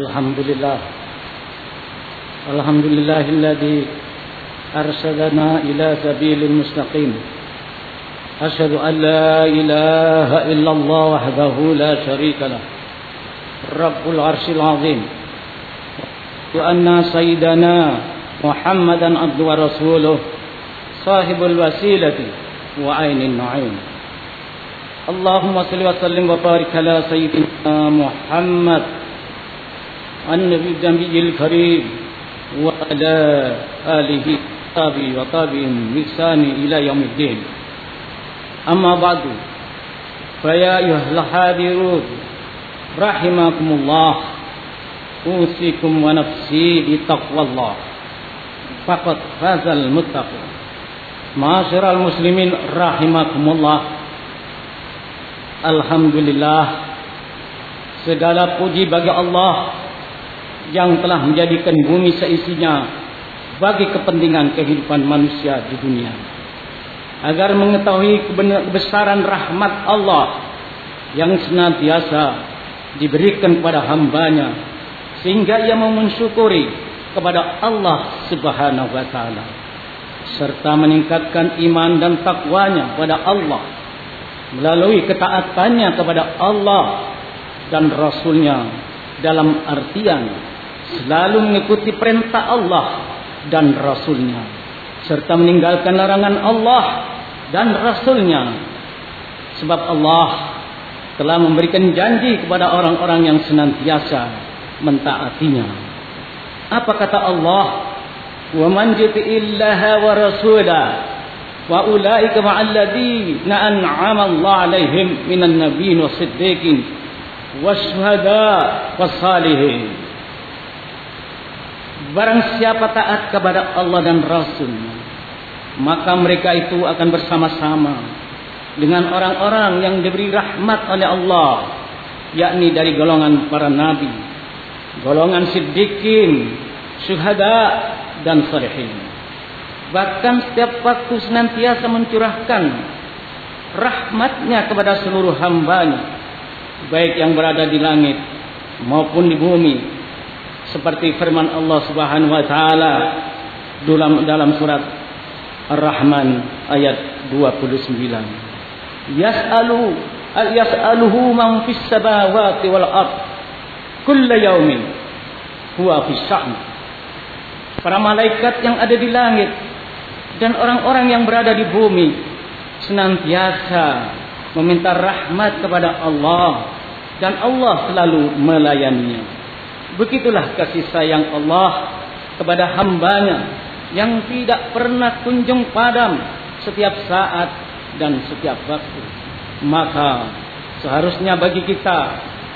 الحمد لله الحمد لله الذي أرشدنا إلى سبيل المستقيم. أشهد أن لا إله إلا الله وحده لا شريك له. رب العرش العظيم. وأن سيدنا محمدا عبد ورسوله صاحب الوسيلة وعين النعيم. اللهم صل وسلم وبارك على سيدنا محمد. النبي الكريم وعلى آله وصحبه وطابهم بإحسان إلى يوم الدين. أما بعد فيا أيها الحاضرون رحمكم الله أوصيكم ونفسي بتقوى الله. فقد فاز المتقون. معاشر المسلمين رحمكم الله. Alhamdulillah Segala puji bagi Allah. Yang telah menjadikan bumi seisinya Bagi kepentingan kehidupan manusia di dunia. Agar mengetahui kebesaran rahmat Allah Yang senantiasa diberikan kepada hambanya Sehingga ia mensyukuri kepada Allah subhanahu wa ta'ala Serta meningkatkan iman dan takwanya kepada Allah melalui ketaatannya kepada Allah dan Rasulnya dalam artian selalu mengikuti perintah Allah dan Rasulnya. Serta meninggalkan larangan Allah dan Rasulnya. Sebab Allah telah memberikan janji kepada orang-orang yang senantiasa mentaatinya. Apa kata Allah? Wa man yuti'illaha wa rasulahu wa ulaika ma'al ladzina an'ama Allah 'alaihim minan nabiyyin was-siddiqin wasyuhada was-salihin barang siapa taat kepada Allah dan Rasul maka mereka itu akan bersama-sama dengan orang-orang yang diberi rahmat oleh Allah yakni dari golongan para nabi golongan siddiqin syuhada dan salihin Bahkan setiap waktu senantiasa mencurahkan rahmatnya kepada seluruh hambanya. Baik yang berada di langit maupun di bumi. Seperti firman Allah subhanahu wa ta'ala dalam, dalam surat Ar-Rahman ayat 29. Yas'alu yas'aluhu man fis samawati wal ard kulla yawmin huwa fis sha'n. Para malaikat yang ada di langit dan orang-orang yang berada di bumi senantiasa meminta rahmat kepada Allah dan Allah selalu melayaninya. Begitulah kasih sayang Allah kepada hambanya yang tidak pernah kunjung padam setiap saat dan setiap waktu. Maka seharusnya bagi kita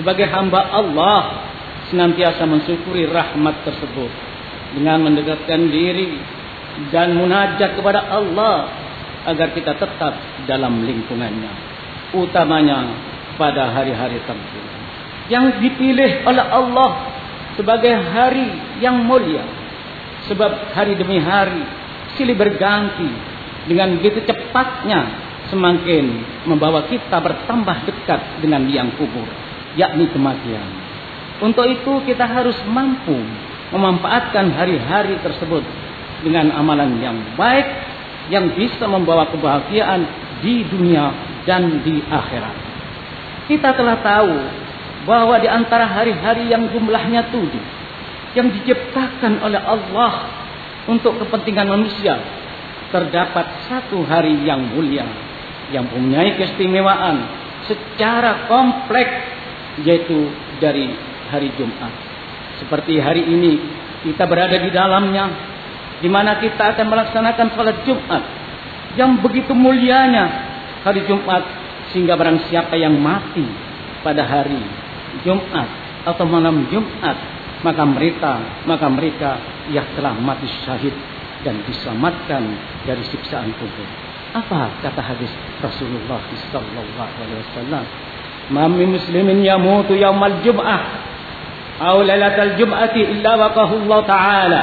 sebagai hamba Allah senantiasa mensyukuri rahmat tersebut dengan mendekatkan diri dan munajat kepada Allah agar kita tetap dalam lingkungannya utamanya pada hari-hari tertentu yang dipilih oleh Allah sebagai hari yang mulia sebab hari demi hari silih berganti dengan begitu cepatnya semakin membawa kita bertambah dekat dengan liang kubur yakni kematian untuk itu kita harus mampu memanfaatkan hari-hari tersebut dengan amalan yang baik yang bisa membawa kebahagiaan di dunia dan di akhirat. Kita telah tahu bahwa di antara hari-hari yang jumlahnya tujuh yang diciptakan oleh Allah untuk kepentingan manusia terdapat satu hari yang mulia yang mempunyai keistimewaan secara kompleks yaitu dari hari Jumat. Seperti hari ini kita berada di dalamnya di mana kita akan melaksanakan salat Jumat yang begitu mulianya hari Jumat sehingga barang siapa yang mati pada hari Jumat atau malam Jumat maka mereka maka mereka yang telah mati syahid dan diselamatkan dari siksaan kubur. Apa kata hadis Rasulullah sallallahu alaihi wasallam? Mami muslimin yamutu yaumal jum'ah aw lailatal jum'ati illa waqahu Allah taala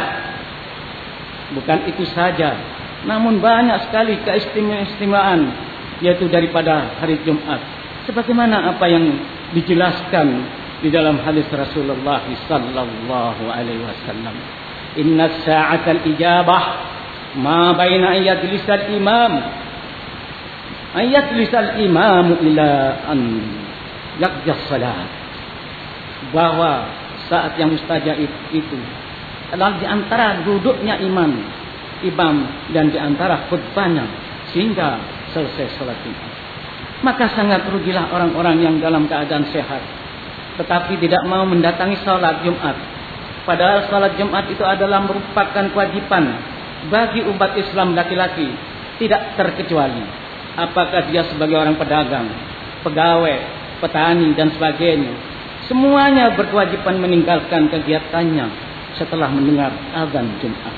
Bukan itu saja. Namun banyak sekali keistimewaan. Yaitu daripada hari Jumat. Sebagaimana apa yang dijelaskan di dalam hadis Rasulullah sallallahu alaihi wasallam. Inna sa'atal ijabah ma baina ayat lisal imam ayat lisal imam ila an yaqja salat bahwa saat yang mustajab itu adalah di antara duduknya iman imam dan di antara khutbahnya sehingga selesai salat itu maka sangat rugilah orang-orang yang dalam keadaan sehat tetapi tidak mau mendatangi salat Jumat. Padahal salat Jumat itu adalah merupakan kewajiban bagi umat Islam laki-laki, tidak terkecuali apakah dia sebagai orang pedagang, pegawai, petani dan sebagainya. Semuanya berkewajiban meninggalkan kegiatannya setelah mendengar azan Jumat.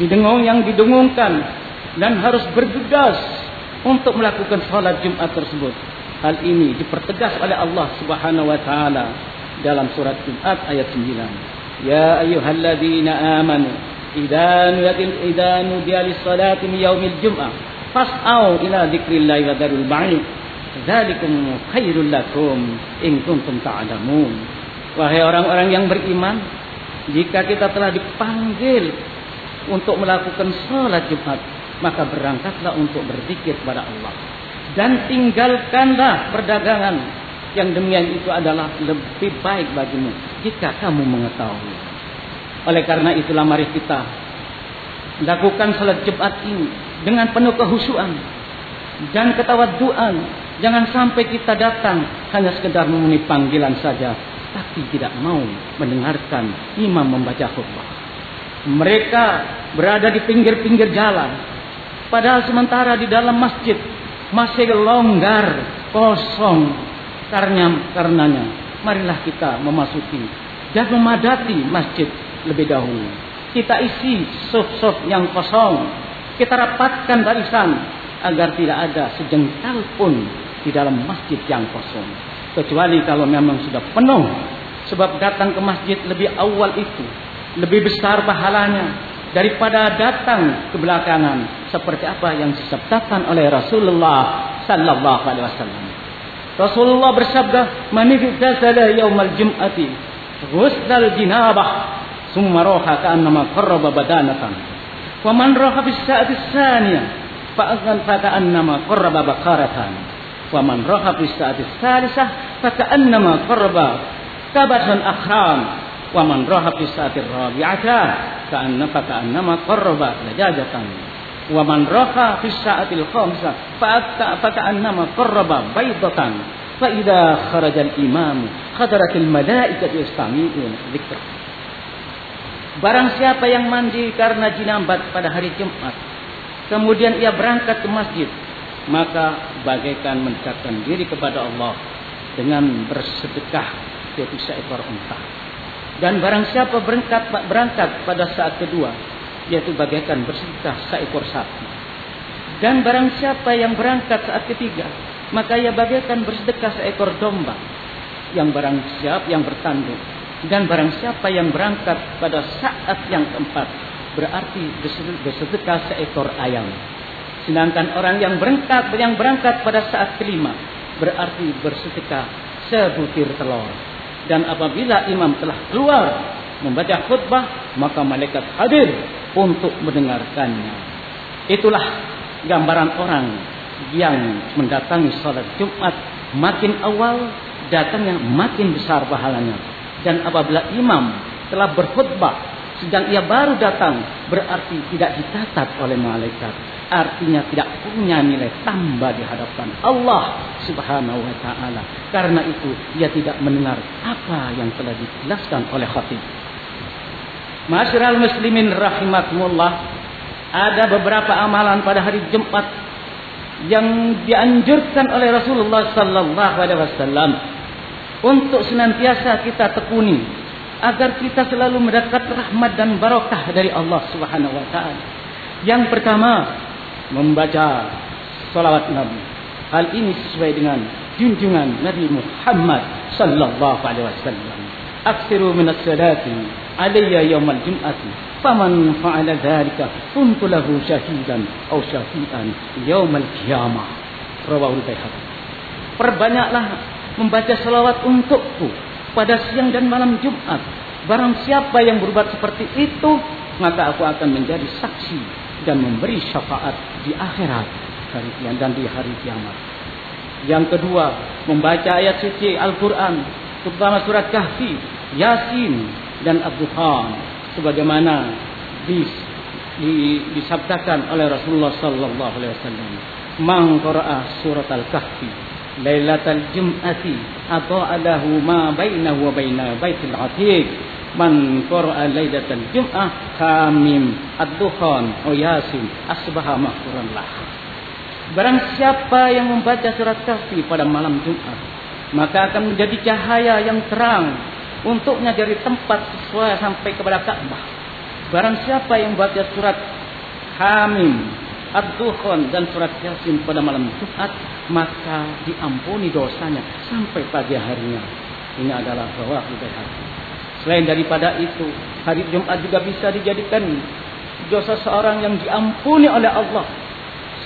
Didengung yang didengungkan dan harus bergegas untuk melakukan salat Jumat tersebut Hal ini dipertegas oleh Allah Subhanahu wa taala dalam surat Jumat ayat 9. Ya ayyuhalladzina amanu idza nudil idza nudiya lis-salati min yaumil jum'ah fas'au ila dzikrillahi wa darul ba'id. Dzalikum khairul lakum in kuntum ta'lamun. Wahai orang-orang yang beriman, jika kita telah dipanggil untuk melakukan salat Jumat, maka berangkatlah untuk berzikir kepada Allah dan tinggalkanlah perdagangan yang demikian itu adalah lebih baik bagimu jika kamu mengetahui. Oleh karena itulah mari kita lakukan salat Jumat ini dengan penuh kehusuan dan ketawaduan. Jangan sampai kita datang hanya sekedar memenuhi panggilan saja tapi tidak mau mendengarkan imam membaca khutbah. Mereka berada di pinggir-pinggir jalan padahal sementara di dalam masjid masih longgar, kosong karena karenanya. Marilah kita memasuki dan memadati masjid lebih dahulu. Kita isi suf-suf yang kosong. Kita rapatkan barisan agar tidak ada sejengkal pun di dalam masjid yang kosong. Kecuali kalau memang sudah penuh. Sebab datang ke masjid lebih awal itu. Lebih besar pahalanya daripada datang ke belakangan seperti apa yang disabdakan oleh Rasulullah sallallahu alaihi wasallam. Rasulullah bersabda, "Man igtasala yaumal jum'ati ghusl jinabah, thumma raha ka'annama qarraba badanatan. Wa man raha bis sa'ati tsaniyah, fa azan ka'annama qarraba baqaratan. Wa man raha bis sa'ati tsalisah, fa ka'annama qarraba kabatan akhram." Wa man raha bis sa'ati ka'anna fa ka'annama qarraba lajajatan wa man raha fi sa'atil khamsa fa ka'annama qarraba baydatan fa idza kharaja al imam khadarat al malaikatu yastami'un dzikr barang siapa yang mandi karena jinambat pada hari Jumat kemudian ia berangkat ke masjid maka bagaikan mendekatkan diri kepada Allah dengan bersedekah yaitu seekor unta. Dan barang siapa berangkat berangkat pada saat kedua yaitu bagaikan bersedekah seekor sapi. Dan barang siapa yang berangkat saat ketiga maka ia bagaikan bersedekah seekor domba. Yang barang siapa yang bertanduk dan barang siapa yang berangkat pada saat yang keempat berarti bersedekah seekor ayam. Sedangkan orang yang berangkat yang berangkat pada saat kelima berarti bersedekah sebutir telur dan apabila imam telah keluar membaca khutbah maka malaikat hadir untuk mendengarkannya itulah gambaran orang yang mendatangi salat Jumat makin awal datangnya makin besar pahalanya dan apabila imam telah berkhutbah sedang ia baru datang berarti tidak dicatat oleh malaikat artinya tidak punya nilai tambah di hadapan Allah Subhanahu wa taala. Karena itu ia tidak mendengar apa yang telah dijelaskan oleh khatib. Masyarul muslimin rahimakumullah, ada beberapa amalan pada hari Jumat yang dianjurkan oleh Rasulullah sallallahu alaihi wasallam untuk senantiasa kita tekuni agar kita selalu mendapat rahmat dan barakah dari Allah Subhanahu wa taala. Yang pertama, membaca salawat Nabi. Hal ini sesuai dengan junjungan Nabi Muhammad sallallahu alaihi wasallam. Aksiru min as-salati alayya yawm al-jum'ati. Faman fa'ala dhalika kuntu lahu syahidan aw syafi'an yawm al-qiyamah. Rawahu al-Baihaqi. Perbanyaklah membaca salawat untukku pada siang dan malam Jumat. Barang siapa yang berbuat seperti itu, maka aku akan menjadi saksi dan memberi syafaat di akhirat hari dan di hari kiamat. Yang kedua, membaca ayat suci Al-Quran, terutama surat Kahfi, Yasin dan Ad-Dukhan sebagaimana dis, di, disabdakan oleh Rasulullah sallallahu alaihi wasallam. Man qara'a surat Al-Kahfi lailatal jum'ati ata'alahu ma bainahu wa baina baitil atiq man qara'a lailatal jum'ah kamim ad-dukhan o yasin asbaha mahfuran lahu Barang siapa yang membaca surat kahfi pada malam Jumat. Maka akan menjadi cahaya yang terang. Untuknya dari tempat sesuai sampai kepada Ka'bah. Barang siapa yang membaca surat Hamim. Ad-Dukhon dan surat Yasin pada malam Jumat. Maka diampuni dosanya sampai pagi harinya. Ini adalah bawah hati. Selain daripada itu. Hari Jumat juga bisa dijadikan dosa seorang yang diampuni oleh Allah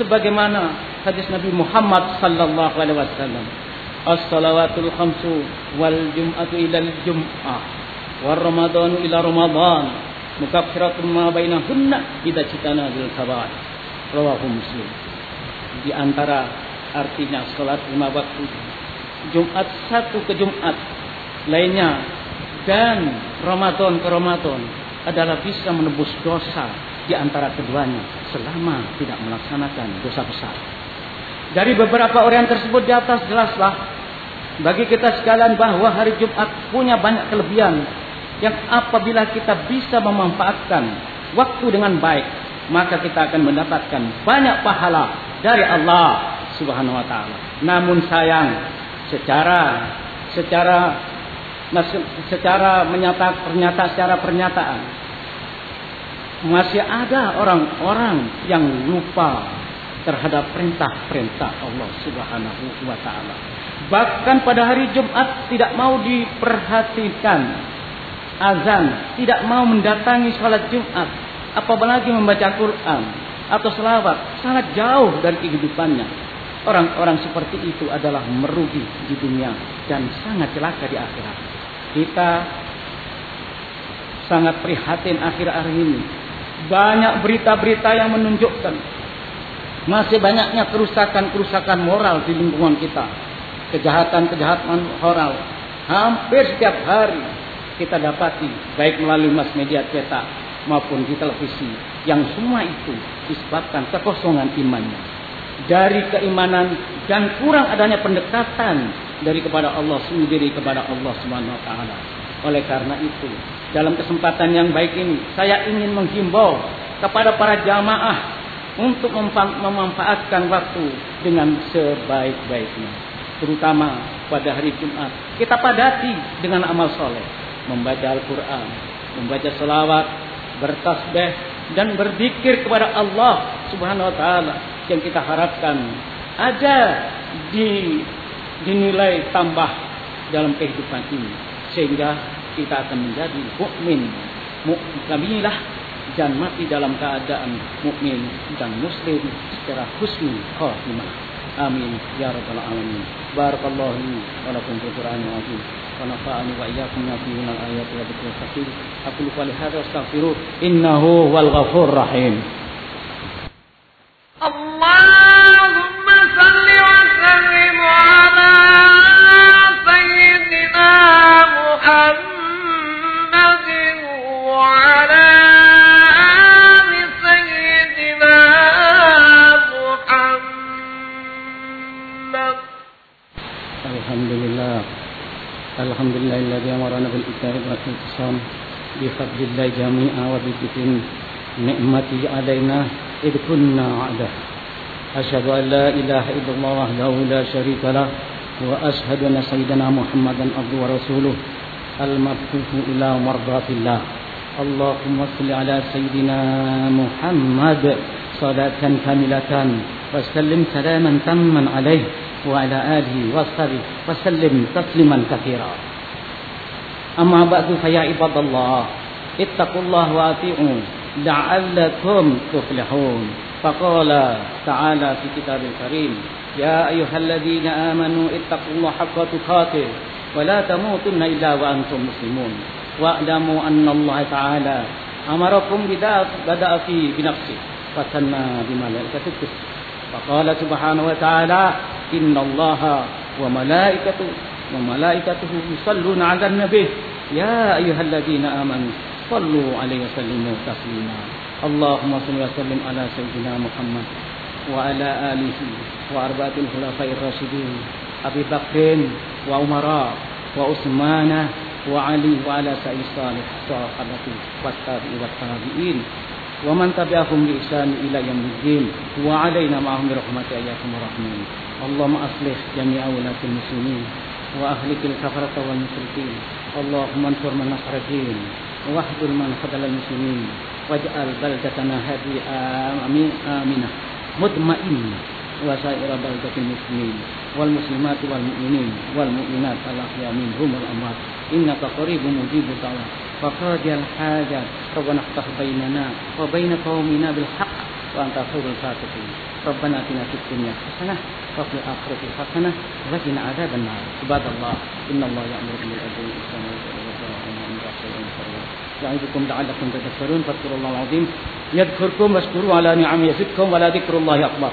sebagaimana hadis Nabi Muhammad sallallahu alaihi wasallam as-salawatul khamsu wal jum'atu ila al-jum'ah war ramadhanu ila ramadan mukaffiratun ma bainahunna idza citana bil kabair rawahu muslim di antara artinya salat lima waktu Jumat satu ke Jumat lainnya dan Ramadan ke Ramadan adalah bisa menebus dosa di antara keduanya selama tidak melaksanakan dosa besar. Dari beberapa orang tersebut di atas jelaslah bagi kita sekalian bahawa hari Jumat punya banyak kelebihan yang apabila kita bisa memanfaatkan waktu dengan baik maka kita akan mendapatkan banyak pahala dari Allah Subhanahu wa taala. Namun sayang secara secara secara menyatakan pernyataan secara pernyataan masih ada orang-orang yang lupa terhadap perintah-perintah Allah Subhanahu wa taala. Bahkan pada hari Jumat tidak mau diperhatikan azan, tidak mau mendatangi salat Jumat, apalagi membaca Quran atau selawat, sangat jauh dari kehidupannya. Orang-orang seperti itu adalah merugi di dunia dan sangat celaka di akhirat. Kita sangat prihatin akhir-akhir ini banyak berita-berita yang menunjukkan masih banyaknya kerusakan-kerusakan moral di lingkungan kita. Kejahatan-kejahatan moral hampir setiap hari kita dapati baik melalui mass media cetak maupun di televisi yang semua itu disebabkan kekosongan imannya dari keimanan dan kurang adanya pendekatan dari kepada Allah sendiri kepada Allah Subhanahu wa taala. Oleh karena itu, dalam kesempatan yang baik ini, saya ingin menghimbau kepada para jamaah untuk memanfaatkan waktu dengan sebaik-baiknya. Terutama pada hari Jumat. Kita padati dengan amal soleh. Membaca Al-Quran, membaca selawat, bertasbih, dan berzikir kepada Allah subhanahu wa ta'ala. Yang kita harapkan ada di dinilai tambah dalam kehidupan ini sehingga kita akan menjadi mukmin mukminlah dan mati dalam keadaan mukmin dan muslim secara husni khatimah amin ya rabbal alamin بارك الله لي ولكم في القرآن العظيم. ونفعني وإياكم ما فيه من الآيات والذكر الحكيم. أقول قولي هذا واستغفروه. إنه هو الغفور الرحيم. الذي أمرنا بالإتاء والاعتصام بفضل الله جميعا وبذكر نعمته علينا إذ كنا عبده أشهد أن لا إله إلا الله وحده لا شريك له وأشهد أن سيدنا محمدا عبده ورسوله المبعوث إلى مرضات الله. اللهم صل على سيدنا محمد صلاة كاملة وسلم سلاما تاما عليه وعلى آله وصحبه وسلم تسليما كثيرا. أما بعد فيا عباد الله اتقوا الله وأطيعوا لعلكم تفلحون. فقال تعالى في كتاب الكريم يا أيها الذين آمنوا اتقوا الله حق تقاته ولا تموتن إلا وأنتم مسلمون. واعلموا أن الله تعالى أمركم بدأ في بنفسه فثنى بملائكته. فقال سبحانه وتعالى إن الله وملائكته وملائكته يصلون على النبي. يا أيها الذين آمنوا صلوا عليه وسلموا تسليما. اللهم صل وسلم على سيدنا محمد وعلى آله وأربعة الخلفاء الراشدين أبي بكر وعمر وعثمان وعلي وعلى سائر الصالح الصحابة والتابعين والتابعين. ومن تبعهم بإحسان إلى يوم الدين وعلينا معهم برحمة إياكم الرحمن اللهم أصلح جميع ولاة المسلمين. وأهلك الكفرة والمشركين. اللهم انصر من نصر الدين واحذر من خذل المسلمين واجعل بلدتنا هذه آمنة مطمئنة وسائر بلدة المسلمين والمسلمات والمؤمنين والمؤمنات الأحياء منهم والأموات. إنك قريب مجيب الدعوات فقاضي الحاجة ربنا افتح بيننا وبين قومنا بالحق. وأنت خير الفاتحين ربنا اتنا في الدنيا حسنة وفي الآخرة حسنة وقنا عذاب النار عباد الله إن الله يأمر بالعدل والإحسان القربى يعظكم لعلكم تذكرون فاذكروا الله العظيم يذكركم واشكروا على نعمه يزدكم ولا ذكر الله أكبر